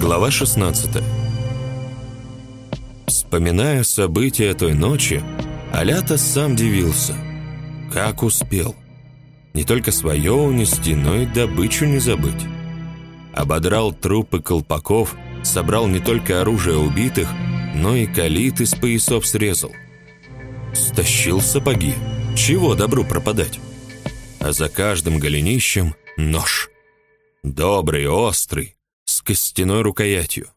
Глава 16 Вспоминая события той ночи, Алята сам дивился. Как успел. Не только свое унести, но и добычу не забыть. Ободрал трупы колпаков, собрал не только оружие убитых, но и калит из поясов срезал. Стащил сапоги. Чего добру пропадать? А за каждым голенищем нож. Добрый, острый, с костяной рукоятью.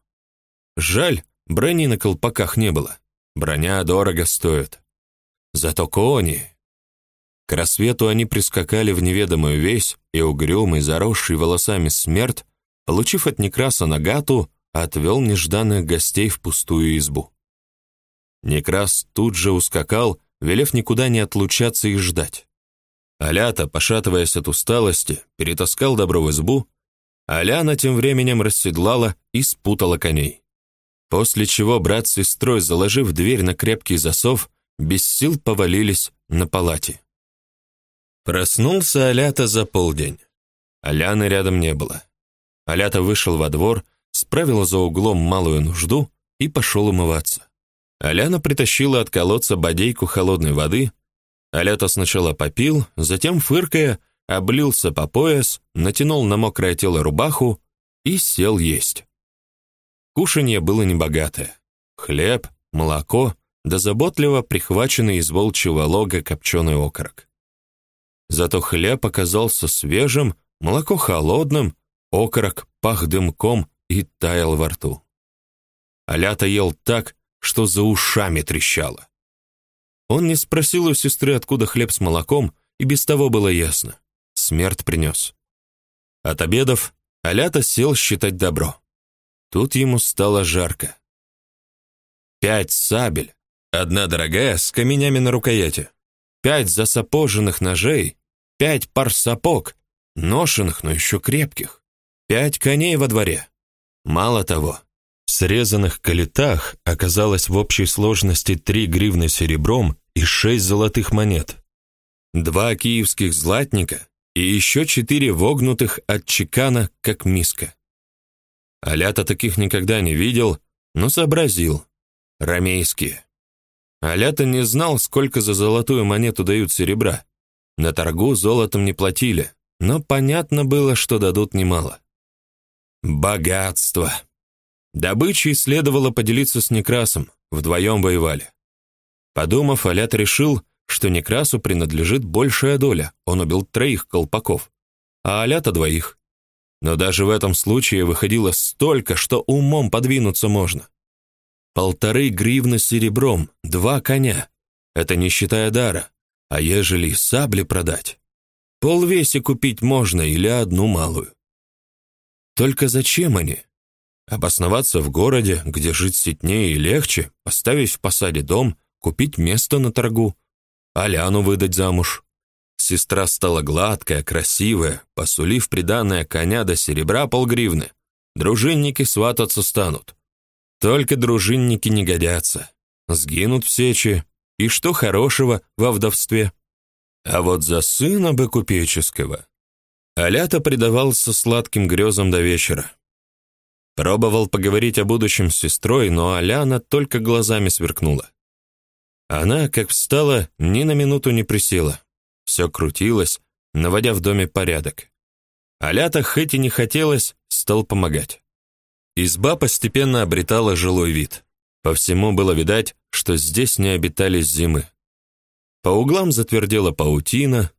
Жаль, брони на колпаках не было. Броня дорого стоит. Зато кони... К рассвету они прискакали в неведомую весь, и угрюмый, заросший волосами смерть, получив от Некраса нагату, отвел нежданных гостей в пустую избу. Некрас тут же ускакал, велев никуда не отлучаться и ждать. Алята, пошатываясь от усталости, перетаскал добро в избу, Аляна тем временем расседлала и спутала коней. После чего брат с сестрой, заложив дверь на крепкий засов, без сил повалились на палате. Проснулся Алята за полдень. Аляны рядом не было. Алята вышел во двор, справил за углом малую нужду и пошел умываться. Аляна притащила от колодца бодейку холодной воды. Алята сначала попил, затем, фыркая, облился по пояс, натянул на мокрое тело рубаху и сел есть. Кушанье было небогатое. Хлеб, молоко, да заботливо прихваченный из волчьего лога копченый окорок. Зато хлеб оказался свежим, молоко холодным, окорок пах дымком и таял во рту. Алята ел так, что за ушами трещало. Он не спросил у сестры, откуда хлеб с молоком, и без того было ясно. Смерть принес. От обедов Алята сел считать добро. Тут ему стало жарко. Пять сабель, одна дорогая с каменями на рукояти, пять засапоженных ножей, пять пар сапог, ношенных, но еще крепких, пять коней во дворе. Мало того, в срезанных калитах оказалось в общей сложности три гривны серебром и шесть золотых монет. Два киевских златника и еще четыре вогнутых от чекана, как миска. Алята таких никогда не видел, но сообразил. Ромейские. Алята не знал, сколько за золотую монету дают серебра. На торгу золотом не платили, но понятно было, что дадут немало. Богатство. Добычей следовало поделиться с Некрасом, вдвоем воевали. Подумав, Алят решил, что Некрасу принадлежит большая доля, он убил троих колпаков, а Алята двоих. Но даже в этом случае выходило столько, что умом подвинуться можно. Полторы гривны серебром, два коня. Это не считая дара. А ежели сабли продать? Полвеси купить можно или одну малую. Только зачем они? Обосноваться в городе, где жить сетнее и легче, поставить в посаде дом, купить место на торгу, Аляну выдать замуж. Сестра стала гладкая, красивая, посулив приданное коня до серебра полгривны. Дружинники свататься станут. Только дружинники не годятся. Сгинут в сечи, и что хорошего во вдовстве? А вот за сына бы купеческого Алята предавался сладким грезам до вечера. Пробовал поговорить о будущем с сестрой, но Аляна только глазами сверкнула. Она, как встала, ни на минуту не присела. Все крутилось, наводя в доме порядок. Алята, хоть и не хотелось, стал помогать. Изба постепенно обретала жилой вид. По всему было видать, что здесь не обитали зимы. По углам затвердела паутина,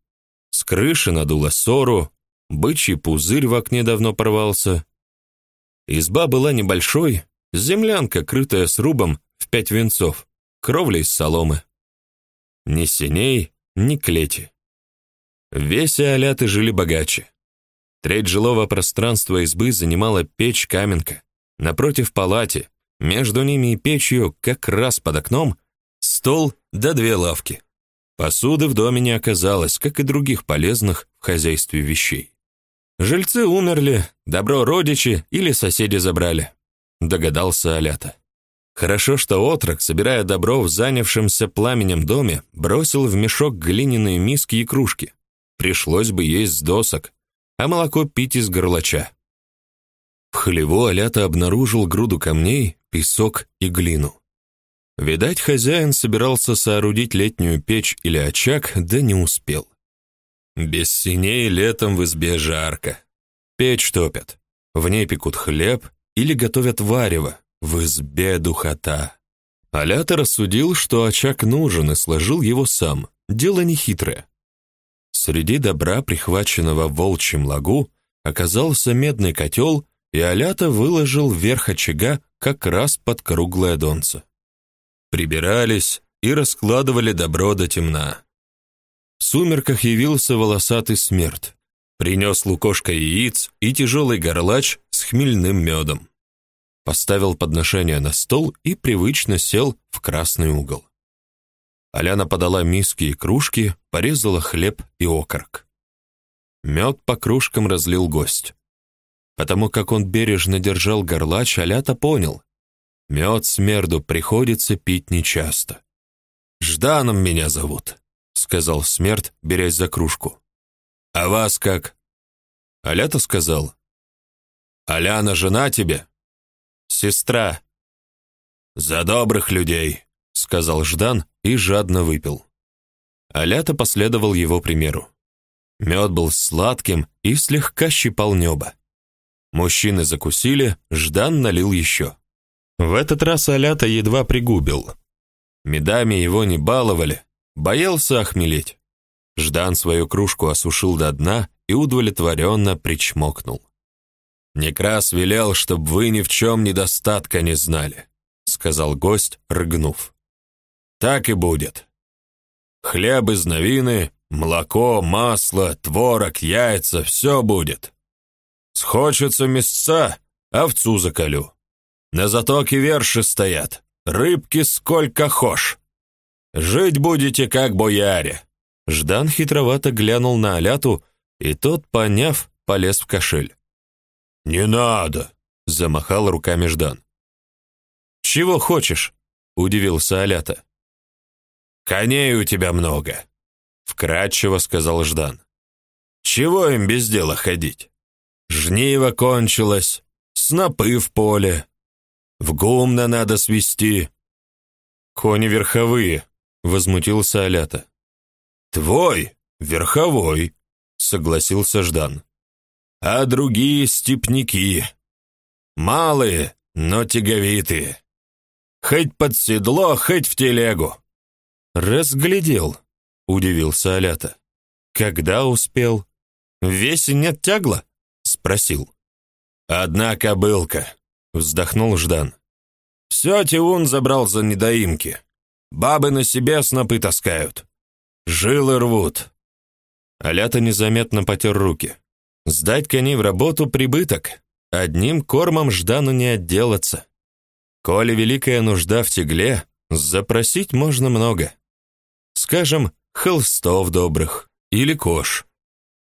с крыши надуло сору, бычий пузырь в окне давно порвался. Изба была небольшой, землянка, крытая срубом в пять венцов, кровля из соломы. Ни синей, ни клети. Весь аляты жили богаче. Треть жилого пространства избы занимала печь-каменка. Напротив палати, между ними и печью, как раз под окном, стол да две лавки. Посуды в доме не оказалось, как и других полезных в хозяйстве вещей. Жильцы умерли, добро родичи или соседи забрали, догадался Алята. Хорошо, что отрок, собирая добро в занявшемся пламенем доме, бросил в мешок глиняные миски и кружки. Пришлось бы есть с досок, а молоко пить из горлача. В хлеву Алята обнаружил груду камней, песок и глину. Видать, хозяин собирался соорудить летнюю печь или очаг, да не успел. Без синей летом в избе жарко. Печь топят. В ней пекут хлеб или готовят варево. В избе духота. Алята рассудил, что очаг нужен, и сложил его сам. Дело нехитрое. Среди добра, прихваченного в волчьем лагу, оказался медный котел, и Алята выложил вверх очага как раз под круглое донце. Прибирались и раскладывали добро до темна. В сумерках явился волосатый смерть. Принес лукошко яиц и тяжелый горлач с хмельным медом. Поставил подношение на стол и привычно сел в красный угол. Аляна подала миски и кружки, порезала хлеб и окорок. Мед по кружкам разлил гость. Потому как он бережно держал горлач, Алята понял. Мед смерду приходится пить нечасто. «Жданом меня зовут», — сказал смерть, берясь за кружку. «А вас как?» Алята сказал. «Аляна жена тебе?» «Сестра». «За добрых людей», — сказал Ждан и жадно выпил. Алята последовал его примеру. Мед был сладким и слегка щипал небо. Мужчины закусили, Ждан налил еще. В этот раз Алята едва пригубил. Медами его не баловали, боялся охмелеть. Ждан свою кружку осушил до дна и удовлетворенно причмокнул. Некрас велел, чтобы вы ни в чем недостатка не знали, сказал гость, рыгнув. Так и будет. Хлеб из новины, молоко, масло, творог, яйца все будет. Схочется мясца, овцу заколю. На затоке верши стоят, рыбки сколько хошь. Жить будете как бояре. Ждан хитровато глянул на Аляту, и тот, поняв, полез в кошель. «Не надо!» — замахал руками Ждан. «Чего хочешь?» — удивился Алята. «Коней у тебя много», — вкратчиво сказал Ждан. «Чего им без дела ходить? Жниво кончилось, снопы в поле, в гумно надо свести». «Кони верховые», — возмутился Алята. «Твой, верховой», — согласился Ждан. «А другие степняки. Малые, но тяговитые. Хоть под седло, хоть в телегу». «Разглядел», — удивился Алята. «Когда успел? Весь нет тягла?» — спросил. «Одна кобылка», — вздохнул Ждан. «Все Тиун забрал за недоимки. Бабы на себе снопы таскают. Жилы рвут. Алята незаметно потер руки. Сдать коней в работу прибыток. Одним кормом Ждану не отделаться. Коли великая нужда в тегле, запросить можно много. Скажем, холстов добрых или кож.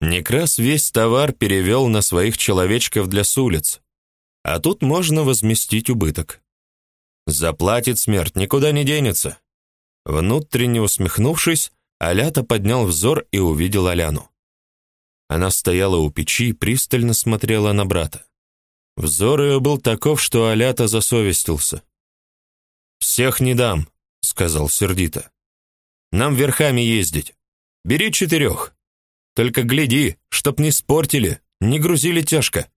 Некрас весь товар перевел на своих человечков для с улиц. А тут можно возместить убыток. Заплатит смерть, никуда не денется. Внутренне усмехнувшись, Алята поднял взор и увидел Аляну. Она стояла у печи и пристально смотрела на брата. Взор ее был таков, что Алята засовестился. «Всех не дам», — сказал сердито. «Нам верхами ездить. Бери четырех. Только гляди, чтоб не спортили, не грузили тяжко.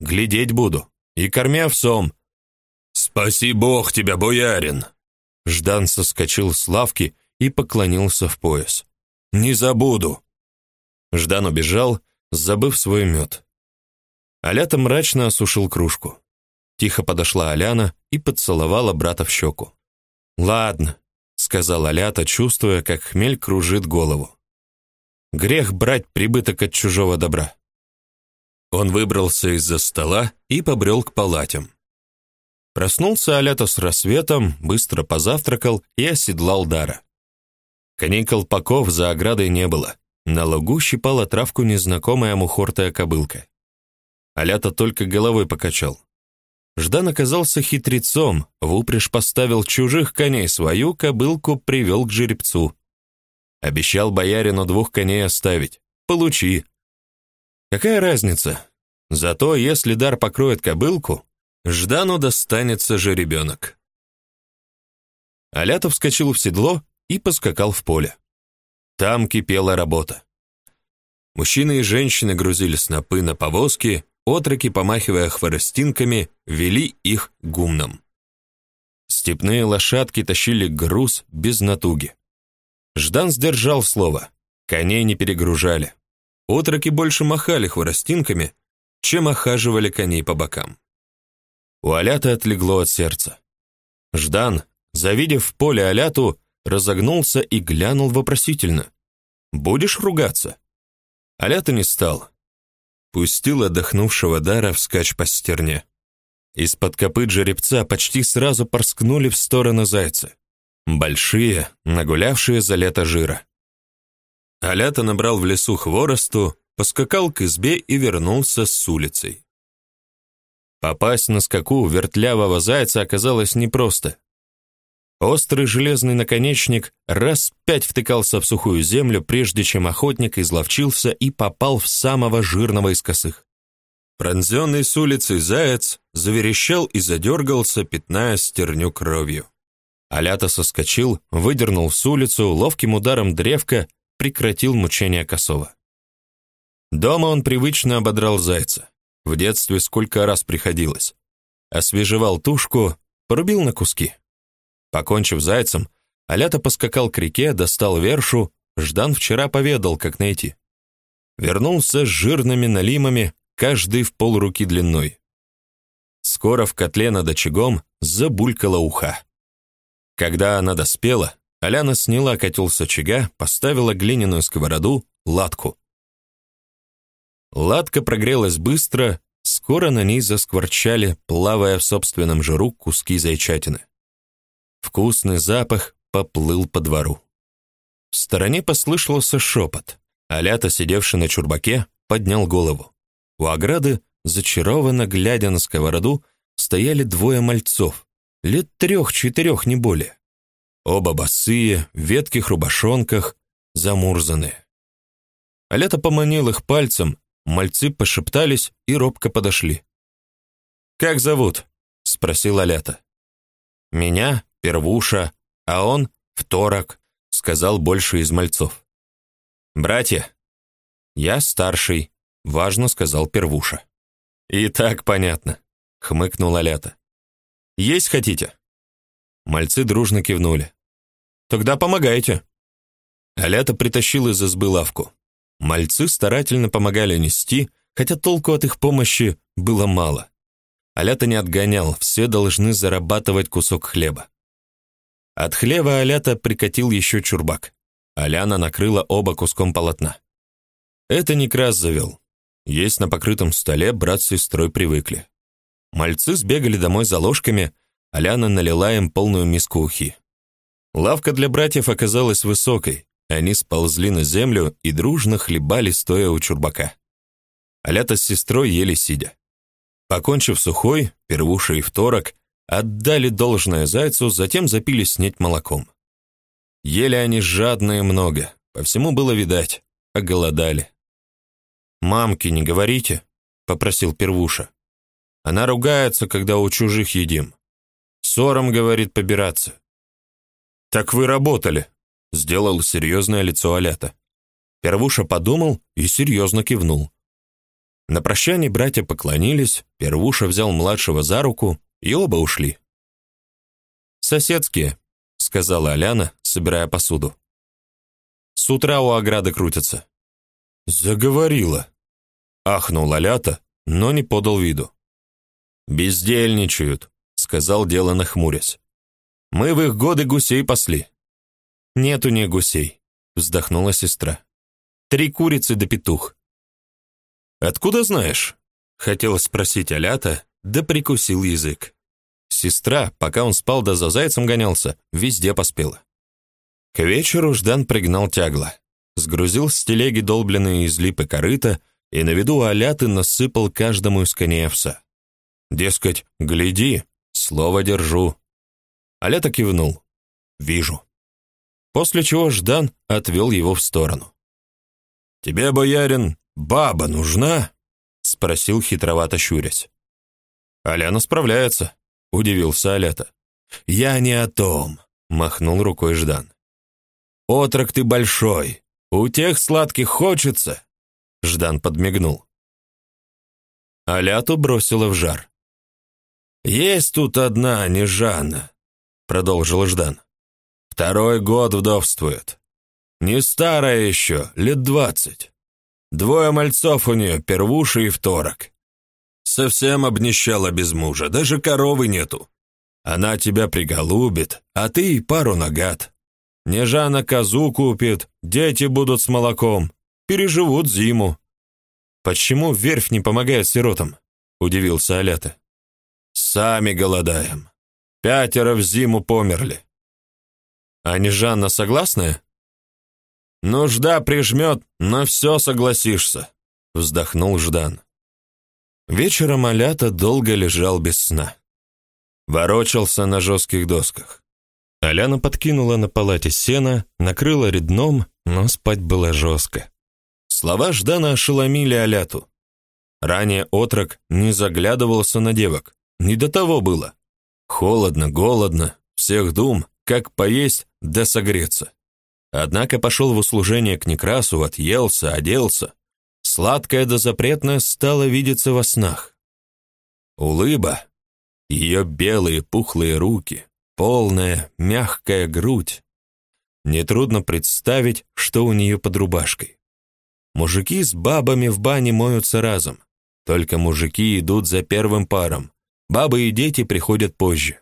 Глядеть буду. И корми овсом». «Спаси Бог тебя, боярин!» Ждан соскочил с лавки и поклонился в пояс. «Не забуду!» Ждан убежал, забыв свой мед. Алята мрачно осушил кружку. Тихо подошла Аляна и поцеловала брата в щеку. «Ладно», — сказал Алята, чувствуя, как хмель кружит голову. «Грех брать прибыток от чужого добра». Он выбрался из-за стола и побрел к палатям. Проснулся Алята с рассветом, быстро позавтракал и оседлал Дара. Коней колпаков за оградой не было. На лугу щипала травку незнакомая мухортая кобылка. Алята только головой покачал. Ждан оказался хитрецом, в упряжь поставил чужих коней, свою кобылку привел к жеребцу. Обещал боярину двух коней оставить. Получи. Какая разница? Зато если дар покроет кобылку, Ждану достанется же ребенок. Алятов вскочил в седло и поскакал в поле. Там кипела работа. Мужчины и женщины грузили снопы на повозки, отроки, помахивая хворостинками, вели их гумном. Степные лошадки тащили груз без натуги. Ждан сдержал слово. Коней не перегружали. Отроки больше махали хворостинками, чем охаживали коней по бокам. У Алята отлегло от сердца. Ждан, завидев в поле Аляту, разогнулся и глянул вопросительно. «Будешь ругаться?» Алята не стал. Пустил отдохнувшего дара вскачь по стерне. Из-под копыт жеребца почти сразу порскнули в сторону зайцы. Большие, нагулявшие за лето жира. Алята набрал в лесу хворосту, поскакал к избе и вернулся с улицей. Попасть на скаку вертлявого зайца оказалось непросто. Острый железный наконечник раз пять втыкался в сухую землю, прежде чем охотник изловчился и попал в самого жирного из косых. Пронзенный с улицы заяц заверещал и задергался, пятная стерню кровью. Алята соскочил, выдернул с улицу, ловким ударом древка прекратил мучение косого. Дома он привычно ободрал зайца. В детстве сколько раз приходилось. Освежевал тушку, порубил на куски. Покончив зайцем, Алята поскакал к реке, достал вершу, Ждан вчера поведал, как найти. Вернулся с жирными налимами, каждый в полруки длиной. Скоро в котле над очагом забулькала уха. Когда она доспела, Аляна сняла котел с очага, поставила глиняную сковороду, латку. Ладка прогрелась быстро, скоро на ней заскворчали, плавая в собственном жиру куски зайчатины. Вкусный запах поплыл по двору. В стороне послышался шепот. Алята, сидевший на чурбаке, поднял голову. У ограды, зачарованно глядя на сковороду, стояли двое мальцов, лет трех-четырех, не более. Оба босые, в ветких рубашонках, замурзанные. Алята поманил их пальцем, Мальцы пошептались и робко подошли. «Как зовут?» — спросил Алята. «Меня — Первуша, а он — Второк», — сказал больше из мальцов. «Братья?» «Я старший», — важно сказал Первуша. «И так понятно», — хмыкнул Алята. «Есть хотите?» Мальцы дружно кивнули. «Тогда помогайте». Алята притащил из избы лавку. Мальцы старательно помогали нести, хотя толку от их помощи было мало. Алята не отгонял, все должны зарабатывать кусок хлеба. От хлеба Алята прикатил еще чурбак. Аляна накрыла оба куском полотна. Это Некрас завел. Есть на покрытом столе брат с сестрой привыкли. Мальцы сбегали домой за ложками, Аляна налила им полную миску ухи. Лавка для братьев оказалась высокой, они сползли на землю и дружно хлебали, стоя у чурбака. Алята с сестрой ели сидя. Покончив сухой, первуша и второк, отдали должное зайцу, затем запили снеть молоком. Ели они жадно и много, по всему было видать, оголодали. «Мамке не говорите», — попросил первуша. «Она ругается, когда у чужих едим. Ссором, говорит, побираться». «Так вы работали», Сделал серьезное лицо Алята. Первуша подумал и серьезно кивнул. На прощание братья поклонились, Первуша взял младшего за руку, и оба ушли. «Соседские», — сказала Аляна, собирая посуду. «С утра у ограды крутятся». «Заговорила», — ахнул Алята, но не подал виду. «Бездельничают», — сказал дело нахмурясь. «Мы в их годы гусей пасли. «Нет у них гусей», — вздохнула сестра. «Три курицы да петух». «Откуда знаешь?» — хотела спросить Алята, да прикусил язык. Сестра, пока он спал да за зайцем гонялся, везде поспела. К вечеру Ждан пригнал тягло, сгрузил с телеги долбленные из липы корыта и на виду Аляты насыпал каждому из коней овса. Дескать, гляди, слово держу. Алята кивнул. Вижу после чего Ждан отвел его в сторону. «Тебе, боярин, баба нужна?» — спросил хитровато щурясь. Аляна справляется, удивился Алята. Я не о том, махнул рукой Ждан. Отрок ты большой, у тех сладких хочется. Ждан подмигнул. Аляту бросила в жар. Есть тут одна, не Жанна, продолжил Ждан. Второй год вдовствует. Не старая еще, лет двадцать. Двое мальцов у нее, первуши и второк. Совсем обнищала без мужа, даже коровы нету. Она тебя приголубит, а ты пару нагад. Нежана козу купит, дети будут с молоком, переживут зиму. Почему верфь не помогает сиротам? удивился Алята. Сами голодаем. Пятеро в зиму померли. А Нежанна согласная? Нужда прижмет, на все согласишься, вздохнул Ждан. Вечером Алята долго лежал без сна. Ворочался на жестких досках. Аляна подкинула на палате сена, накрыла редном, но спать было жестко. Слова Ждана ошеломили Аляту. Ранее отрок не заглядывался на девок, не до того было. Холодно, голодно, всех дум, как поесть да согреться. Однако пошел в услужение к Некрасу, отъелся, оделся. Сладкое да запретное стало видеться во снах. Улыба, ее белые пухлые руки, полная мягкая грудь. Нетрудно представить, что у нее под рубашкой. Мужики с бабами в бане моются разом. Только мужики идут за первым паром. Бабы и дети приходят позже.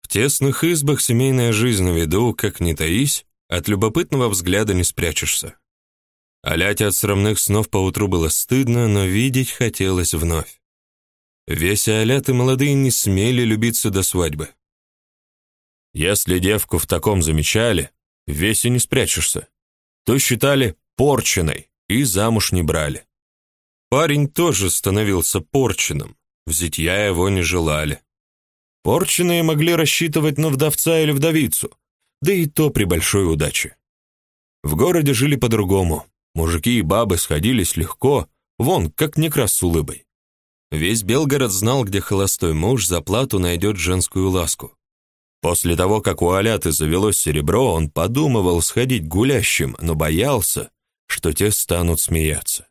В тесных избах семейная жизнь на виду, как не таись, от любопытного взгляда не спрячешься. Аляте от срамных снов поутру было стыдно, но видеть хотелось вновь. Весь Аляты молодые не смели любиться до свадьбы. Если девку в таком замечали, весь и не спрячешься, то считали порченой и замуж не брали. Парень тоже становился порченым, в зятья его не желали. Порченые могли рассчитывать на вдовца или вдовицу, да и то при большой удаче. В городе жили по-другому. Мужики и бабы сходились легко, вон, как некрас с улыбой. Весь Белгород знал, где холостой муж за плату найдет женскую ласку. После того, как у Аляты завелось серебро, он подумывал сходить гулящим, но боялся, что те станут смеяться.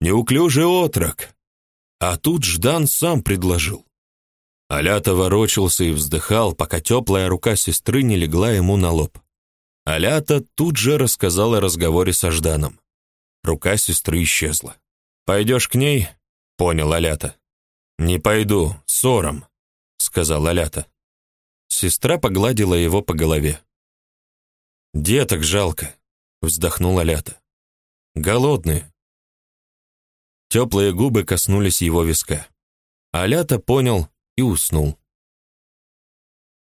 Неуклюжий отрок. А тут Ждан сам предложил. Алята ворочался и вздыхал, пока теплая рука сестры не легла ему на лоб. Алята тут же рассказала о разговоре со Жданом. Рука сестры исчезла. «Пойдешь к ней?» — понял Алята. «Не пойду, ссором», — сказал Алята. Сестра погладила его по голове. «Деток жалко», — вздохнул Алята. «Голодные». Теплые губы коснулись его виска. Алята понял, и уснул.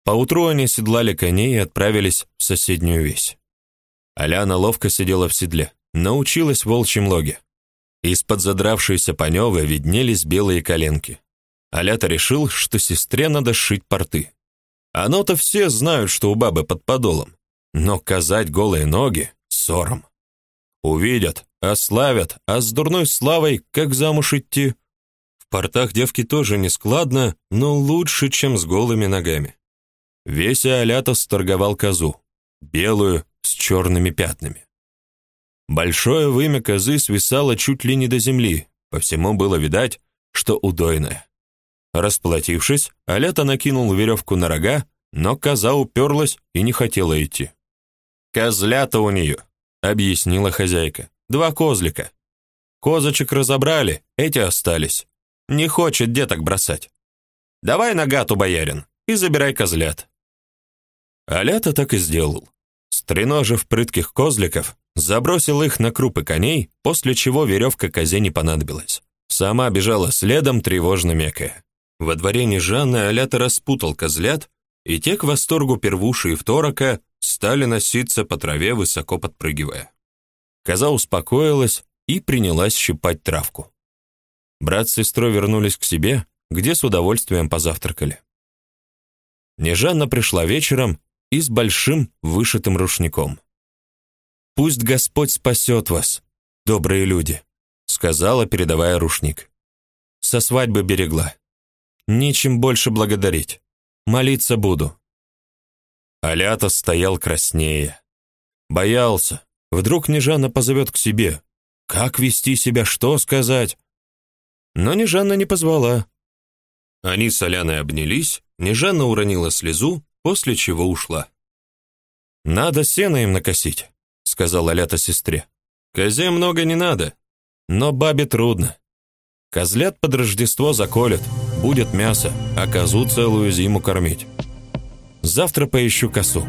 Поутру они седлали коней и отправились в соседнюю весь. Аляна ловко сидела в седле, научилась в волчьем логе. Из-под задравшейся паневы виднелись белые коленки. Алята решил, что сестре надо сшить порты. Оно-то все знают, что у бабы под подолом, но казать голые ноги — ссором. Увидят, ославят, а с дурной славой как замуж идти? портах девки тоже не складно, но лучше, чем с голыми ногами. Веся Алятос торговал козу, белую с черными пятнами. Большое вымя козы свисало чуть ли не до земли, по всему было видать, что удойная. Расплатившись, Алята накинул веревку на рога, но коза уперлась и не хотела идти. «Козлята у нее», — объяснила хозяйка. «Два козлика. Козочек разобрали, эти остались. Не хочет деток бросать. Давай на гату, боярин, и забирай козлят. Алята так и сделал. Стреножив прытких козликов, забросил их на крупы коней, после чего веревка козе не понадобилась. Сама бежала следом, тревожно мекая. Во дворе Нежаны Алята распутал козлят, и те к восторгу первуши и второка стали носиться по траве, высоко подпрыгивая. Коза успокоилась и принялась щипать травку. Брат с сестрой вернулись к себе, где с удовольствием позавтракали. Нежанна пришла вечером и с большим вышитым рушником. «Пусть Господь спасет вас, добрые люди», сказала, передавая рушник. со свадьбы берегла. Ничем больше благодарить. Молиться буду. Алята стоял краснее. Боялся. Вдруг Нежана позовет к себе. Как вести себя, что сказать? Но Нежана не позвала. Они с Аляной обнялись, Нежана уронила слезу, после чего ушла. «Надо сено им накосить», — сказала Алята сестре. «Козе много не надо, но бабе трудно. Козлят под Рождество заколят, будет мясо, а козу целую зиму кормить. Завтра поищу косу».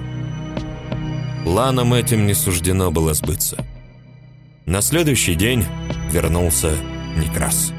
Планам этим не суждено было сбыться. На следующий день вернулся Некрас.